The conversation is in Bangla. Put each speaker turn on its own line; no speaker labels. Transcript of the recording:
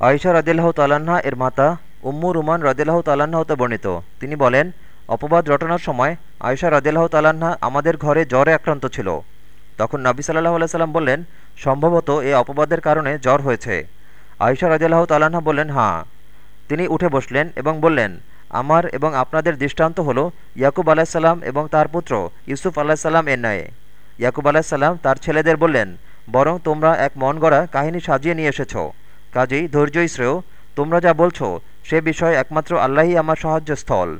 আয়সা রদিল্লাহ তাল্লাহা এর মাতা উম্মু রুমান রদিল্লাহ তাল্লাহ্ন হতে বর্ণিত। তিনি বলেন, অপবাদ রটনার সময় আয়সা রদিল্লাহ তাল্লাহা আমাদের ঘরে জ্বরে আক্রান্ত ছিল। তখন নাবি সাল্লাহ আলাইসাল্লাম বললেন, সম্ভবত এ অপবাদের কারণে জ্বর হয়েছে। আয়সা রদিল্লাহ তাল্লাহা বললেন হাঁ তিনি উঠে বসলেন এবং বললেন, আমার এবং আপনাদের দৃষ্টান্ত হল ইয়াকুব আলাহিসাল্লাম এবং তার পুত্র ইউসুফ আলাহিসাল্লাম এর ন্যায়। ইয়াকুব আলাহিসাল্লাম তার ছেলেদের বললেন, বরং তোমরা এক মন গড়া কাহিনী সাজিয়ে নিয়ে এসেছ। কাজেই ধৈর্যই শ্রেয়। তোমরা যা বলছো সে বিষয়ে একমাত্র আল্লাহই আমার সাহায্যস্থল।